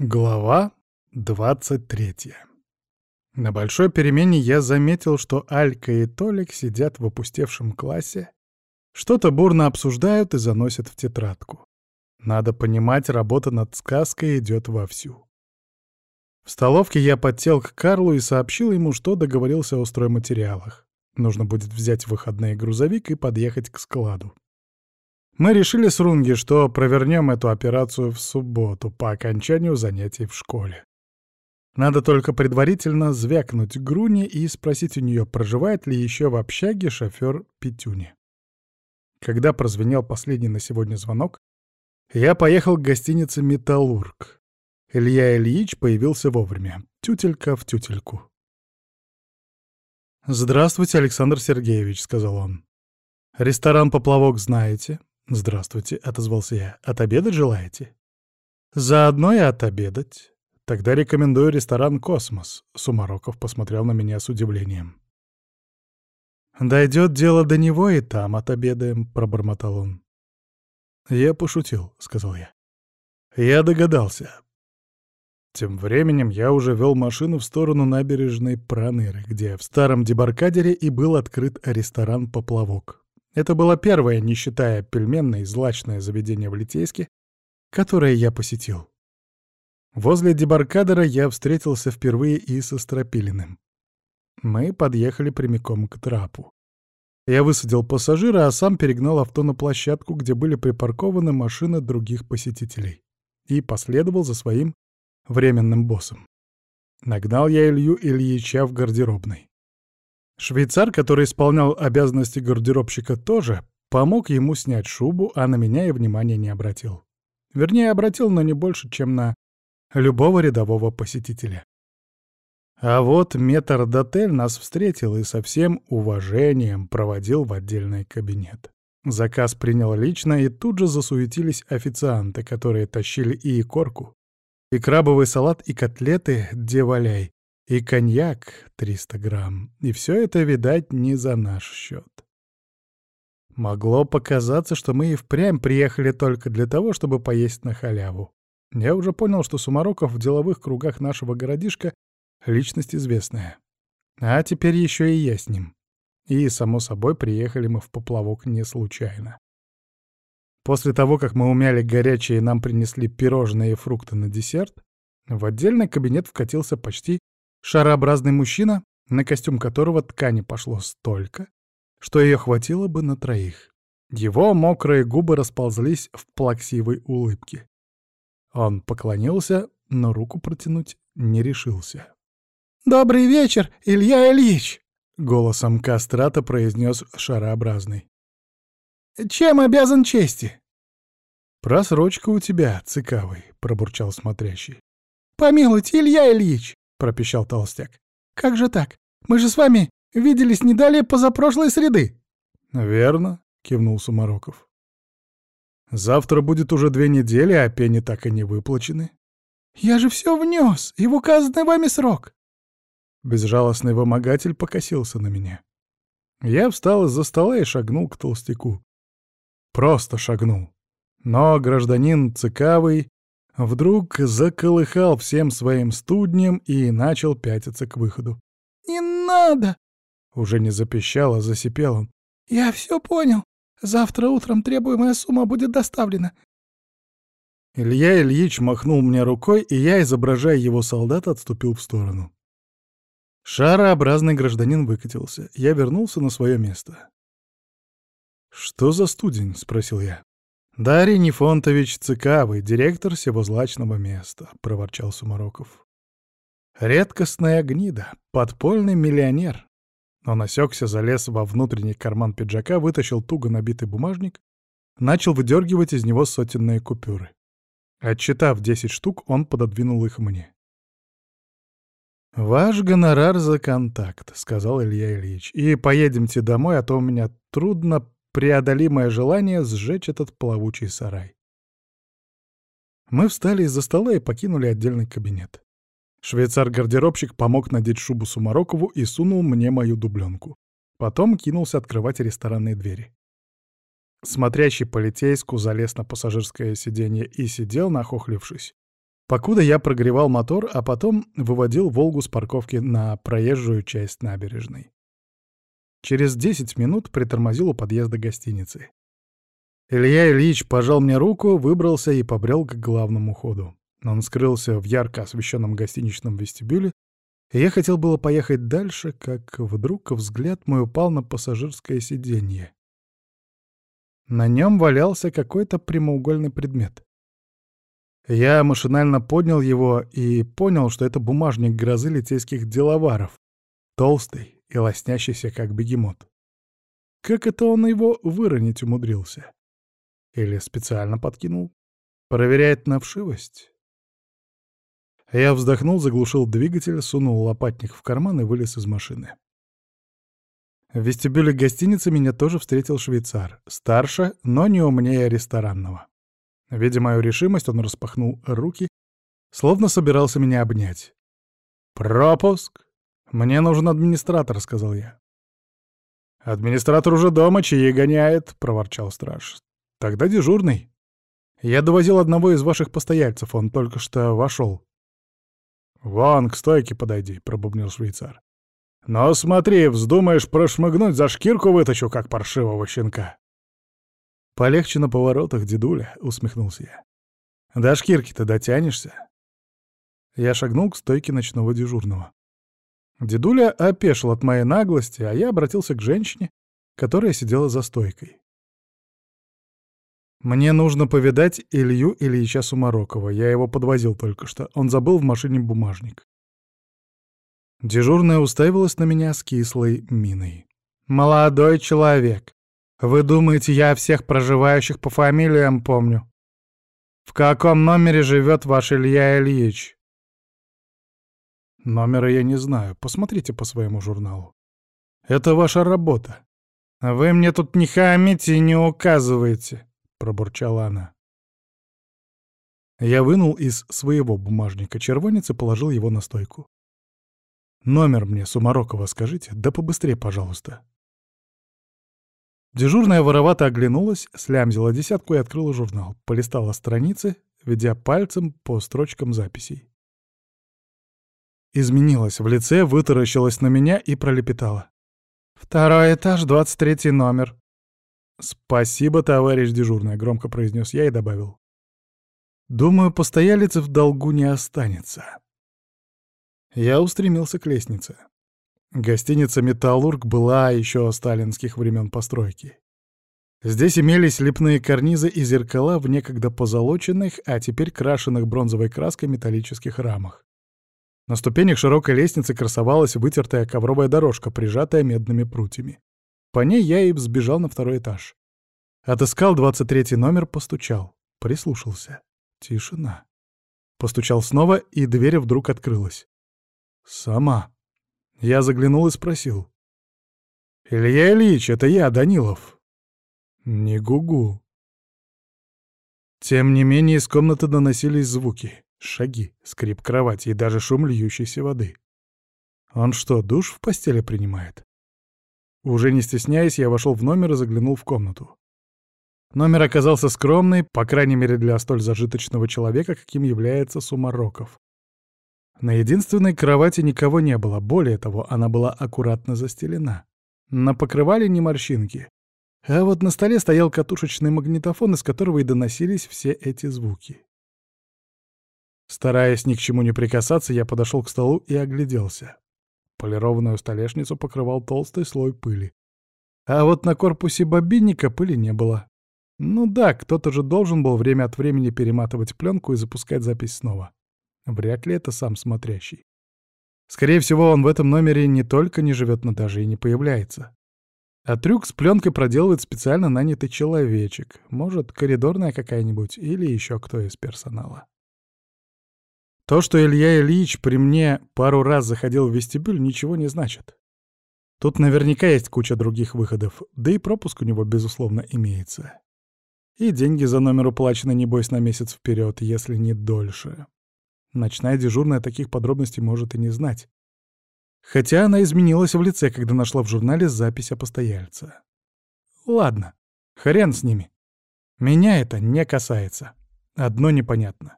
Глава 23 На большой перемене я заметил, что Алька и Толик сидят в опустевшем классе, что-то бурно обсуждают и заносят в тетрадку. Надо понимать, работа над сказкой идет вовсю. В столовке я подсел к Карлу и сообщил ему, что договорился о стройматериалах. Нужно будет взять выходной грузовик и подъехать к складу. Мы решили с Рунги, что провернем эту операцию в субботу по окончанию занятий в школе. Надо только предварительно звякнуть Груни и спросить у нее, проживает ли еще в общаге шофер Петюни. Когда прозвенел последний на сегодня звонок, я поехал к гостинице «Металлург». Илья Ильич появился вовремя, тютелька в тютельку. «Здравствуйте, Александр Сергеевич», — сказал он. «Ресторан «Поплавок» знаете?» «Здравствуйте», — отозвался я. «Отобедать желаете?» «Заодно и отобедать. Тогда рекомендую ресторан «Космос». Сумароков посмотрел на меня с удивлением. «Дойдет дело до него, и там отобедаем», — пробормотал он. «Я пошутил», — сказал я. «Я догадался». Тем временем я уже вел машину в сторону набережной Проныры, где в старом дебаркадере и был открыт ресторан «Поплавок». Это было первое, не считая пельменное, злачное заведение в Литейске, которое я посетил. Возле дебаркадера я встретился впервые и со Стропилиным. Мы подъехали прямиком к трапу. Я высадил пассажира, а сам перегнал авто на площадку, где были припаркованы машины других посетителей, и последовал за своим временным боссом. Нагнал я Илью Ильича в гардеробной. Швейцар, который исполнял обязанности гардеробщика, тоже помог ему снять шубу, а на меня и внимания не обратил. Вернее, обратил, но не больше, чем на любого рядового посетителя. А вот метрдотель нас встретил и со всем уважением проводил в отдельный кабинет. Заказ принял лично, и тут же засуетились официанты, которые тащили и икорку, и крабовый салат, и котлеты деваляй, и коньяк 300 грамм, и все это, видать, не за наш счет. Могло показаться, что мы и впрямь приехали только для того, чтобы поесть на халяву. Я уже понял, что Сумароков в деловых кругах нашего городишка — личность известная. А теперь еще и я с ним. И, само собой, приехали мы в поплавок не случайно. После того, как мы умяли горячее и нам принесли пирожные и фрукты на десерт, в отдельный кабинет вкатился почти Шарообразный мужчина, на костюм которого ткани пошло столько, что ее хватило бы на троих. Его мокрые губы расползлись в плаксивой улыбке. Он поклонился, но руку протянуть не решился. «Добрый вечер, Илья Ильич!» — голосом кастрата произнес шарообразный. «Чем обязан чести?» «Просрочка у тебя, цикавый», — пробурчал смотрящий. «Помилуйте, Илья Ильич!» — пропищал толстяк. «Как же так? Мы же с вами виделись не далее позапрошлой среды». «Верно», — кивнул Сумароков. «Завтра будет уже две недели, а пени так и не выплачены». «Я же все внес, и в указанный вами срок». Безжалостный вымогатель покосился на меня. Я встал из-за стола и шагнул к толстяку. Просто шагнул. Но гражданин цикавый Вдруг заколыхал всем своим студнем и начал пятиться к выходу. «Не надо!» Уже не запищал, а засипел он. «Я все понял. Завтра утром требуемая сумма будет доставлена». Илья Ильич махнул мне рукой, и я, изображая его солдата, отступил в сторону. Шарообразный гражданин выкатился. Я вернулся на свое место. «Что за студень?» — спросил я. «Дарий Нефонтович Цикавый, директор всего злачного места», — проворчал Сумароков. «Редкостная гнида, подпольный миллионер». Он осекся, залез во внутренний карман пиджака, вытащил туго набитый бумажник, начал выдергивать из него сотенные купюры. Отчитав десять штук, он пододвинул их мне. «Ваш гонорар за контакт», — сказал Илья Ильич. «И поедемте домой, а то у меня трудно преодолимое желание сжечь этот плавучий сарай. Мы встали из-за стола и покинули отдельный кабинет. Швейцар-гардеробщик помог надеть шубу Сумарокову и сунул мне мою дубленку. Потом кинулся открывать ресторанные двери. Смотрящий полицейску залез на пассажирское сиденье и сидел, нахохлившись. покуда я прогревал мотор, а потом выводил «Волгу» с парковки на проезжую часть набережной. Через 10 минут притормозил у подъезда гостиницы. Илья Ильич пожал мне руку, выбрался и побрел к главному ходу. Он скрылся в ярко освещенном гостиничном вестибюле, и я хотел было поехать дальше, как вдруг взгляд мой упал на пассажирское сиденье. На нем валялся какой-то прямоугольный предмет. Я машинально поднял его и понял, что это бумажник грозы литейских деловаров, толстый и лоснящийся, как бегемот. Как это он его выронить умудрился? Или специально подкинул? Проверяет на вшивость? Я вздохнул, заглушил двигатель, сунул лопатник в карман и вылез из машины. В вестибюле гостиницы меня тоже встретил швейцар. Старше, но не умнее ресторанного. Видя мою решимость, он распахнул руки, словно собирался меня обнять. «Пропуск! Мне нужен администратор», — сказал я. «Администратор уже дома, чаи гоняет», — проворчал страж. «Тогда дежурный. Я довозил одного из ваших постояльцев, он только что вошел». «Вон, к стойке подойди», — пробубнил швейцар. «Но смотри, вздумаешь прошмыгнуть, за шкирку вытащу, как паршивого щенка». «Полегче на поворотах, дедуля», — усмехнулся я. «До шкирки-то дотянешься?» Я шагнул к стойке ночного дежурного. Дедуля опешил от моей наглости, а я обратился к женщине, которая сидела за стойкой. «Мне нужно повидать Илью Ильича Сумарокова. Я его подвозил только что. Он забыл в машине бумажник». Дежурная уставилась на меня с кислой миной. «Молодой человек, вы думаете, я всех проживающих по фамилиям помню? В каком номере живет ваш Илья Ильич?» «Номера я не знаю. Посмотрите по своему журналу. Это ваша работа. Вы мне тут не хамите и не указываете. — пробурчала она. Я вынул из своего бумажника червонец и положил его на стойку. «Номер мне Сумарокова скажите, да побыстрее, пожалуйста». Дежурная воровато оглянулась, слямзила десятку и открыла журнал, полистала страницы, ведя пальцем по строчкам записей. Изменилась в лице, вытаращилась на меня и пролепетала. «Второй этаж, двадцать третий номер. «Спасибо, товарищ дежурный», — громко произнес я и добавил. «Думаю, постоялец в долгу не останется». Я устремился к лестнице. Гостиница «Металлург» была еще сталинских времен постройки. Здесь имелись лепные карнизы и зеркала в некогда позолоченных, а теперь крашенных бронзовой краской металлических рамах. На ступенях широкой лестницы красовалась вытертая ковровая дорожка, прижатая медными прутьями. По ней я и взбежал на второй этаж. Отыскал двадцать третий номер, постучал. Прислушался. Тишина. Постучал снова, и дверь вдруг открылась. Сама. Я заглянул и спросил. «Илья Ильич, это я, Данилов». «Не гугу». Тем не менее из комнаты доносились звуки. Шаги, скрип кровати и даже шум льющейся воды. Он что, душ в постели принимает? Уже не стесняясь, я вошел в номер и заглянул в комнату. Номер оказался скромный, по крайней мере для столь зажиточного человека, каким является Сумароков. На единственной кровати никого не было, более того, она была аккуратно застелена. На покрывале ни морщинки. А вот на столе стоял катушечный магнитофон, из которого и доносились все эти звуки. Стараясь ни к чему не прикасаться, я подошел к столу и огляделся. Полированную столешницу покрывал толстый слой пыли. А вот на корпусе бобинника пыли не было. Ну да, кто-то же должен был время от времени перематывать пленку и запускать запись снова. Вряд ли это сам смотрящий. Скорее всего, он в этом номере не только не живет, но даже и не появляется. А трюк с пленкой проделывает специально нанятый человечек. Может, коридорная какая-нибудь или еще кто из персонала. То, что Илья Ильич при мне пару раз заходил в вестибюль, ничего не значит. Тут наверняка есть куча других выходов, да и пропуск у него, безусловно, имеется. И деньги за номер уплачены, небось, на месяц вперед, если не дольше. Ночная дежурная таких подробностей может и не знать. Хотя она изменилась в лице, когда нашла в журнале запись о постояльце. Ладно, хрен с ними. Меня это не касается. Одно непонятно.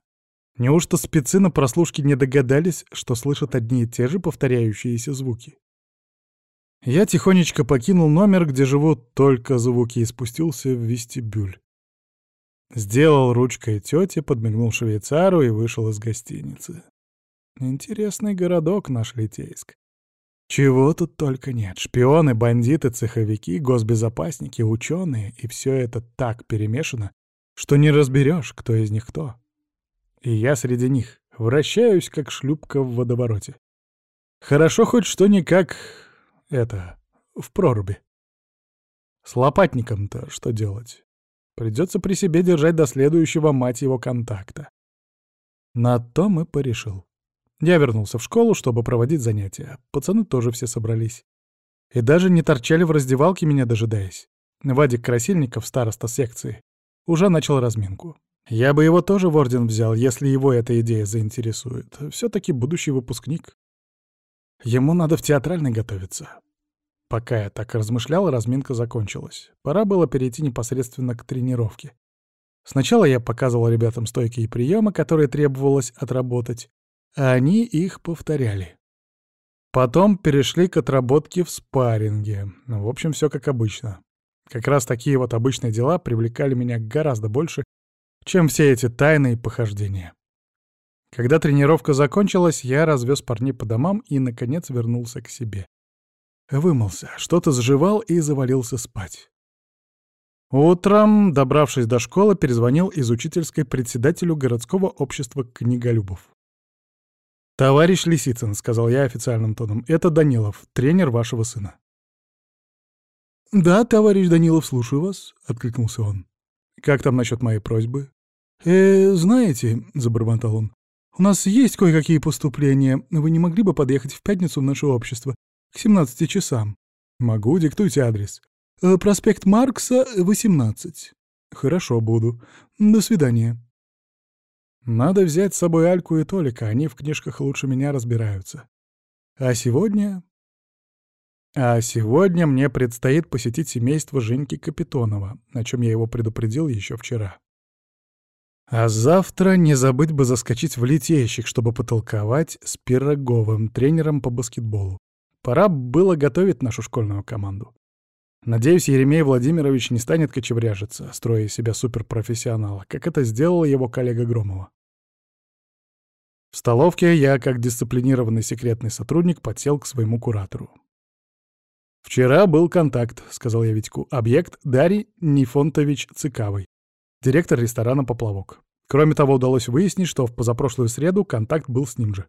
Неужто спецы на прослушке не догадались, что слышат одни и те же повторяющиеся звуки? Я тихонечко покинул номер, где живут только звуки, и спустился в вестибюль. Сделал ручкой тете, подмигнул швейцару и вышел из гостиницы. Интересный городок наш Литейск. Чего тут только нет. Шпионы, бандиты, цеховики, госбезопасники, ученые. И все это так перемешано, что не разберешь, кто из них кто. И я среди них вращаюсь, как шлюпка в водовороте. Хорошо хоть что не как это, в проруби. С лопатником-то что делать? Придется при себе держать до следующего, мать его, контакта. На то мы порешил. Я вернулся в школу, чтобы проводить занятия. Пацаны тоже все собрались. И даже не торчали в раздевалке, меня дожидаясь. Вадик Красильников, староста секции, уже начал разминку. Я бы его тоже в орден взял, если его эта идея заинтересует. все таки будущий выпускник. Ему надо в театральный готовиться. Пока я так размышлял, разминка закончилась. Пора было перейти непосредственно к тренировке. Сначала я показывал ребятам стойки и приемы, которые требовалось отработать, а они их повторяли. Потом перешли к отработке в спарринге. В общем, все как обычно. Как раз такие вот обычные дела привлекали меня гораздо больше, чем все эти тайные похождения. Когда тренировка закончилась, я развез парней по домам и, наконец, вернулся к себе. Вымылся, что-то заживал и завалился спать. Утром, добравшись до школы, перезвонил из учительской председателю городского общества книголюбов. «Товарищ Лисицын», — сказал я официальным тоном, — «это Данилов, тренер вашего сына». «Да, товарищ Данилов, слушаю вас», — откликнулся он. «Как там насчет моей просьбы?» «Э, знаете», — забормотал он, — «у нас есть кое-какие поступления. Вы не могли бы подъехать в пятницу в наше общество? К 17 часам». «Могу, диктуйте адрес». Э, «Проспект Маркса, 18». «Хорошо, буду. До свидания». Надо взять с собой Альку и Толика, они в книжках лучше меня разбираются. А сегодня... А сегодня мне предстоит посетить семейство Женьки Капитонова, о чем я его предупредил еще вчера. А завтра не забыть бы заскочить в литейщик, чтобы потолковать с Пироговым, тренером по баскетболу. Пора было готовить нашу школьную команду. Надеюсь, Еремей Владимирович не станет кочевряжиться, строя из себя суперпрофессионала, как это сделал его коллега Громова. В столовке я, как дисциплинированный секретный сотрудник, подсел к своему куратору. «Вчера был контакт», — сказал я Витьку. «Объект Дарий Нефонтович Цикавый, директор ресторана «Поплавок». Кроме того, удалось выяснить, что в позапрошлую среду контакт был с ним же.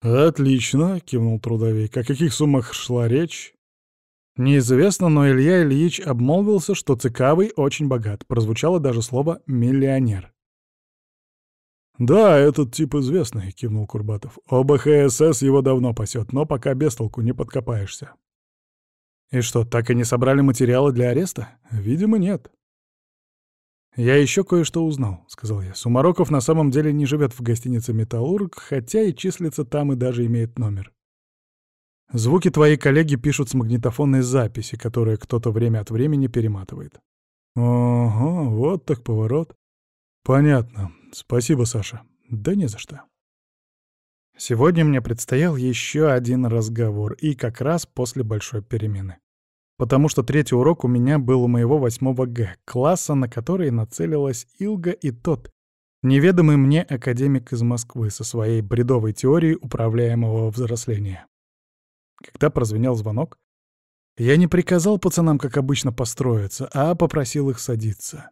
«Отлично», — кивнул трудовик. «О каких суммах шла речь?» Неизвестно, но Илья Ильич обмолвился, что Цикавый очень богат. Прозвучало даже слово «миллионер». «Да, этот тип известный», — кивнул Курбатов. «ОБХСС его давно пасет, но пока без толку не подкопаешься». «И что, так и не собрали материалы для ареста?» «Видимо, нет». «Я еще кое-что узнал», — сказал я. «Сумароков на самом деле не живет в гостинице «Металлург», хотя и числится там и даже имеет номер. Звуки твои коллеги пишут с магнитофонной записи, которые кто-то время от времени перематывает. Ого, вот так поворот. Понятно. Спасибо, Саша. Да не за что. Сегодня мне предстоял еще один разговор, и как раз после большой перемены. Потому что третий урок у меня был у моего восьмого Г, класса, на который нацелилась Илга и тот, неведомый мне академик из Москвы со своей бредовой теорией управляемого взросления. Когда прозвенел звонок, я не приказал пацанам, как обычно, построиться, а попросил их садиться.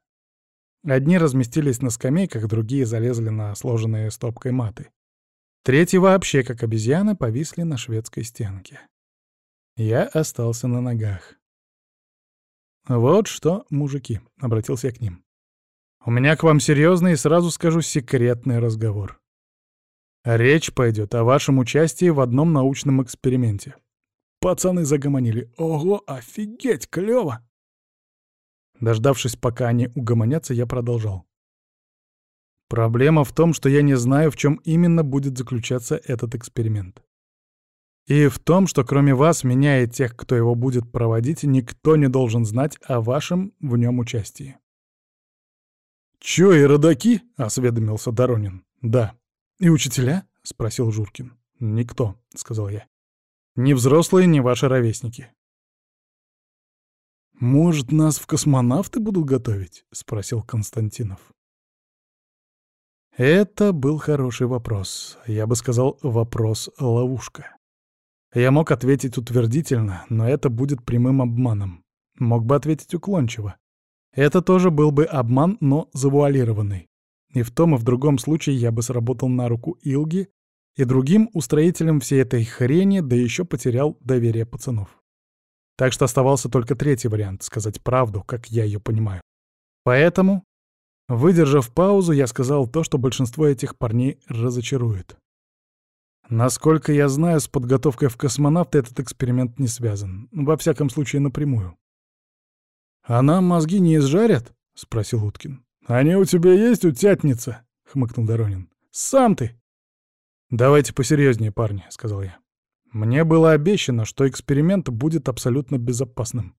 Одни разместились на скамейках, другие залезли на сложенные стопкой маты. Третьи вообще, как обезьяны, повисли на шведской стенке. Я остался на ногах. «Вот что, мужики», — обратился я к ним. «У меня к вам серьезный и сразу скажу секретный разговор. Речь пойдет о вашем участии в одном научном эксперименте. Пацаны загомонили. Ого, офигеть, клёво! Дождавшись, пока они угомонятся, я продолжал. Проблема в том, что я не знаю, в чем именно будет заключаться этот эксперимент. И в том, что кроме вас, меня и тех, кто его будет проводить, никто не должен знать о вашем в нем участии. «Чё, и родаки?» — осведомился Доронин. «Да». «И учителя?» — спросил Журкин. «Никто», — сказал я. «Ни взрослые, ни ваши ровесники». «Может, нас в космонавты будут готовить?» — спросил Константинов. Это был хороший вопрос. Я бы сказал, вопрос-ловушка. Я мог ответить утвердительно, но это будет прямым обманом. Мог бы ответить уклончиво. Это тоже был бы обман, но завуалированный. И в том и в другом случае я бы сработал на руку Илги и другим устроителям всей этой хрени, да еще потерял доверие пацанов. Так что оставался только третий вариант — сказать правду, как я ее понимаю. Поэтому, выдержав паузу, я сказал то, что большинство этих парней разочарует. Насколько я знаю, с подготовкой в космонавты этот эксперимент не связан. Во всяком случае, напрямую. «А нам мозги не изжарят?» — спросил Уткин. «Они у тебя есть, утятница?» — хмыкнул Доронин. «Сам ты!» «Давайте посерьезнее, парни», — сказал я. «Мне было обещано, что эксперимент будет абсолютно безопасным.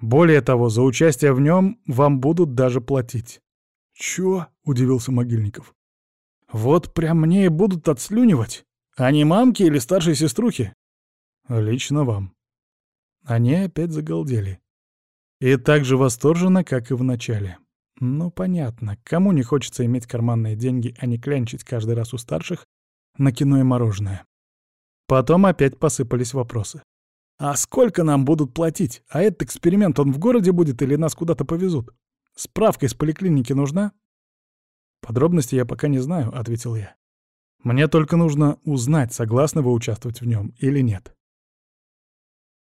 Более того, за участие в нем вам будут даже платить». «Чё?» — удивился Могильников. Вот прям мне и будут отслюнивать. Они мамки или старшие сеструхи? Лично вам. Они опять загалдели. И так же восторженно, как и в начале. Ну, понятно, кому не хочется иметь карманные деньги, а не клянчить каждый раз у старших на кино и мороженое. Потом опять посыпались вопросы. «А сколько нам будут платить? А этот эксперимент, он в городе будет или нас куда-то повезут? Справка из поликлиники нужна?» «Подробности я пока не знаю», — ответил я. «Мне только нужно узнать, согласны вы участвовать в нем или нет».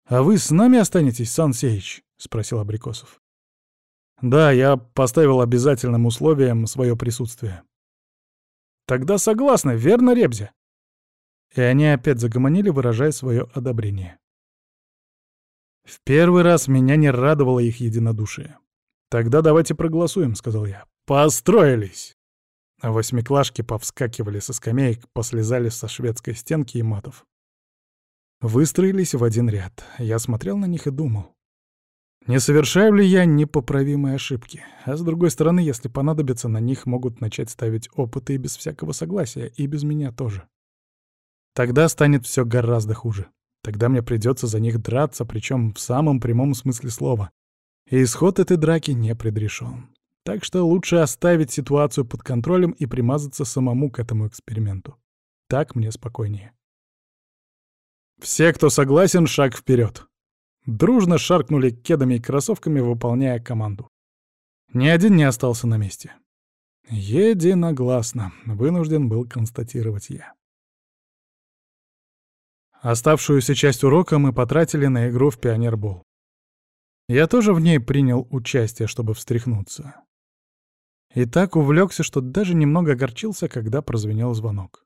«А вы с нами останетесь, Сан Сеич?» — спросил Абрикосов. «Да, я поставил обязательным условием свое присутствие». «Тогда согласны, верно, Ребзя?» И они опять загомонили, выражая свое одобрение. В первый раз меня не радовало их единодушие. «Тогда давайте проголосуем», — сказал я. «Построились!» Восьмиклашки повскакивали со скамеек, послезали со шведской стенки и матов. Выстроились в один ряд. Я смотрел на них и думал. Не совершаю ли я непоправимые ошибки? А с другой стороны, если понадобится, на них могут начать ставить опыты и без всякого согласия, и без меня тоже. Тогда станет все гораздо хуже. Тогда мне придется за них драться, причем в самом прямом смысле слова. И исход этой драки не предрешен. Так что лучше оставить ситуацию под контролем и примазаться самому к этому эксперименту. Так мне спокойнее. Все, кто согласен, шаг вперед. Дружно шаркнули кедами и кроссовками, выполняя команду. Ни один не остался на месте. Единогласно, вынужден был констатировать я. Оставшуюся часть урока мы потратили на игру в пионербол. Я тоже в ней принял участие, чтобы встряхнуться. И так увлекся, что даже немного огорчился, когда прозвенел звонок.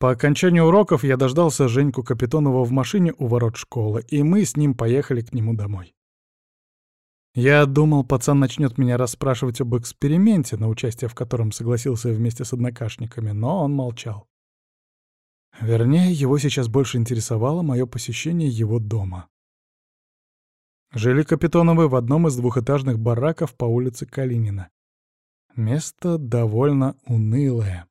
По окончанию уроков я дождался Женьку Капитонова в машине у ворот школы, и мы с ним поехали к нему домой. Я думал, пацан начнет меня расспрашивать об эксперименте, на участие в котором согласился вместе с однокашниками, но он молчал. Вернее, его сейчас больше интересовало мое посещение его дома. Жили Капитоновы в одном из двухэтажных бараков по улице Калинина. Место довольно унылое.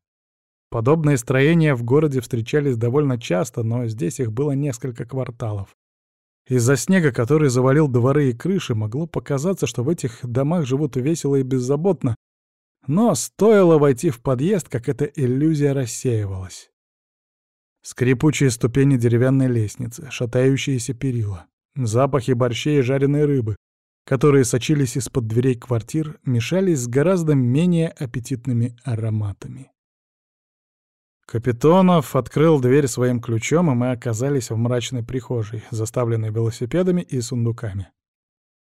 Подобные строения в городе встречались довольно часто, но здесь их было несколько кварталов. Из-за снега, который завалил дворы и крыши, могло показаться, что в этих домах живут весело и беззаботно, но стоило войти в подъезд, как эта иллюзия рассеивалась. Скрипучие ступени деревянной лестницы, шатающиеся перила, запахи борщей и жареной рыбы, которые сочились из-под дверей квартир, мешались с гораздо менее аппетитными ароматами. Капитонов открыл дверь своим ключом, и мы оказались в мрачной прихожей, заставленной велосипедами и сундуками.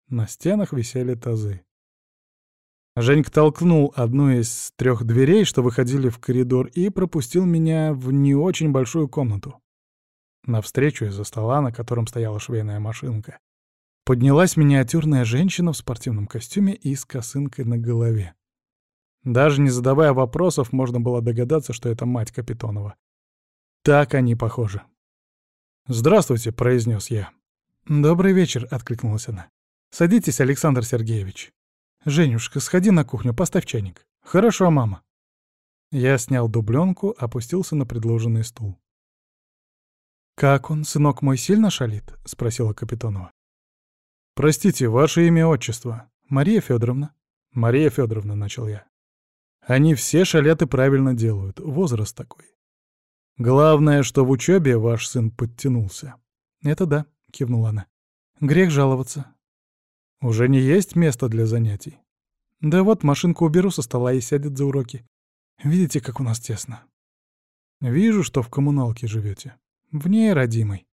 На стенах висели тазы. Женька толкнул одну из трех дверей, что выходили в коридор, и пропустил меня в не очень большую комнату. Навстречу из-за стола, на котором стояла швейная машинка, поднялась миниатюрная женщина в спортивном костюме и с косынкой на голове. Даже не задавая вопросов, можно было догадаться, что это мать Капитонова. Так они похожи. «Здравствуйте», — произнес я. «Добрый вечер», — откликнулась она. «Садитесь, Александр Сергеевич. Женюшка, сходи на кухню, поставь чайник». «Хорошо, мама». Я снял дубленку, опустился на предложенный стул. «Как он, сынок мой, сильно шалит?» — спросила Капитонова. «Простите, ваше имя отчество?» «Мария Федоровна». «Мария Федоровна», — начал я. «Они все шалят и правильно делают. Возраст такой. Главное, что в учебе ваш сын подтянулся». «Это да», — кивнула она. «Грех жаловаться». «Уже не есть место для занятий?» «Да вот, машинку уберу со стола и сядет за уроки. Видите, как у нас тесно?» «Вижу, что в коммуналке живете. В ней, родимый», —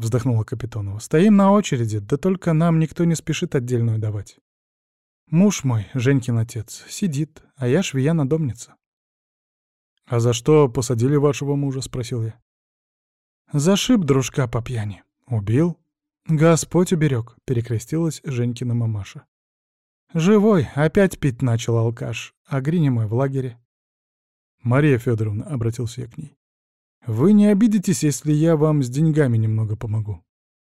вздохнула Капитонова. «Стоим на очереди, да только нам никто не спешит отдельную давать. Муж мой, Женькин отец, сидит, а я швея-надомница». «А за что посадили вашего мужа?» — спросил я. «Зашиб дружка по пьяни. Убил?» «Господь уберег», — перекрестилась Женькина мамаша. «Живой, опять пить начал алкаш, а Гриня мой в лагере». «Мария Федоровна», — обратился я к ней, — «вы не обидитесь, если я вам с деньгами немного помогу?»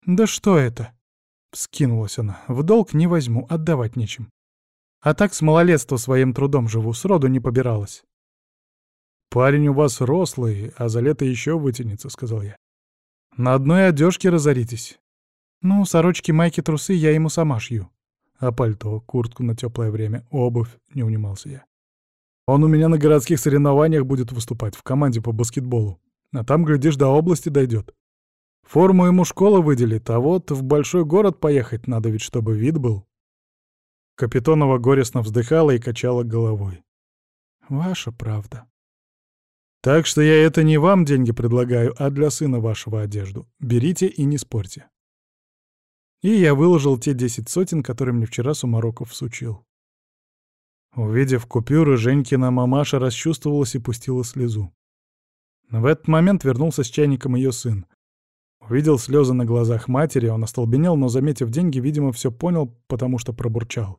«Да что это?» — вскинулась она. «В долг не возьму, отдавать нечем. А так с малолетства своим трудом живу, сроду не побиралась». «Парень у вас рослый, а за лето еще вытянется», — сказал я. «На одной одежке разоритесь». «Ну, сорочки, майки, трусы я ему сама шью». «А пальто, куртку на теплое время, обувь», — не унимался я. Он у меня на городских соревнованиях будет выступать, в команде по баскетболу. А там, глядишь, до области дойдет. Форму ему школа выделит, а вот в большой город поехать надо ведь, чтобы вид был. Капитонова горестно вздыхала и качала головой. Ваша правда. Так что я это не вам деньги предлагаю, а для сына вашего одежду. Берите и не спорьте. И я выложил те десять сотен, которые мне вчера Сумароков всучил. Увидев купюры, Женькина мамаша расчувствовалась и пустила слезу. В этот момент вернулся с чайником ее сын. Увидел слезы на глазах матери, он остолбенел, но, заметив деньги, видимо, все понял, потому что пробурчал.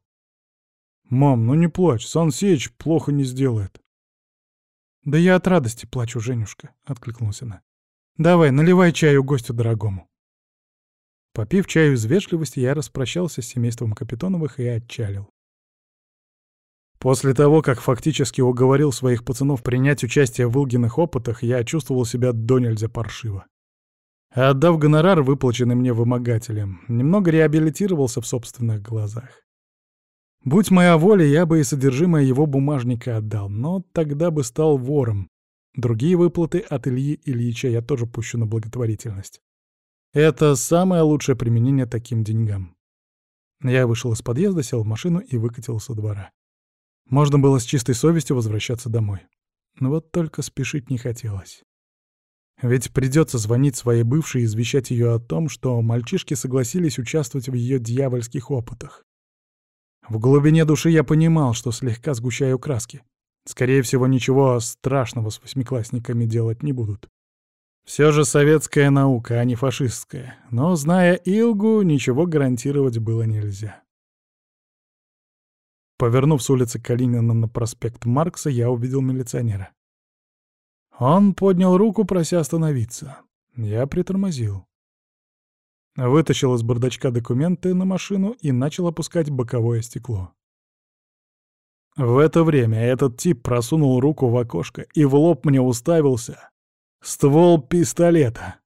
«Мам, ну не плачь, Сан Сеич плохо не сделает». «Да я от радости плачу, Женюшка», — откликнулась она. «Давай, наливай чаю гостю дорогому». Попив чаю из вежливости, я распрощался с семейством Капитоновых и отчалил. После того, как фактически уговорил своих пацанов принять участие в Илгиных опытах, я чувствовал себя до нельзя паршиво. отдав гонорар, выплаченный мне вымогателем, немного реабилитировался в собственных глазах. Будь моя воля, я бы и содержимое его бумажника отдал, но тогда бы стал вором. Другие выплаты от Ильи Ильича я тоже пущу на благотворительность. Это самое лучшее применение таким деньгам. Я вышел из подъезда, сел в машину и выкатил со двора. Можно было с чистой совестью возвращаться домой. Но вот только спешить не хотелось. Ведь придется звонить своей бывшей и извещать ее о том, что мальчишки согласились участвовать в ее дьявольских опытах. В глубине души я понимал, что слегка сгущаю краски. Скорее всего, ничего страшного с восьмиклассниками делать не будут. Все же советская наука, а не фашистская. Но, зная Илгу, ничего гарантировать было нельзя. Повернув с улицы Калинина на проспект Маркса, я увидел милиционера. Он поднял руку, прося остановиться. Я притормозил. Вытащил из бардачка документы на машину и начал опускать боковое стекло. В это время этот тип просунул руку в окошко и в лоб мне уставился ствол пистолета.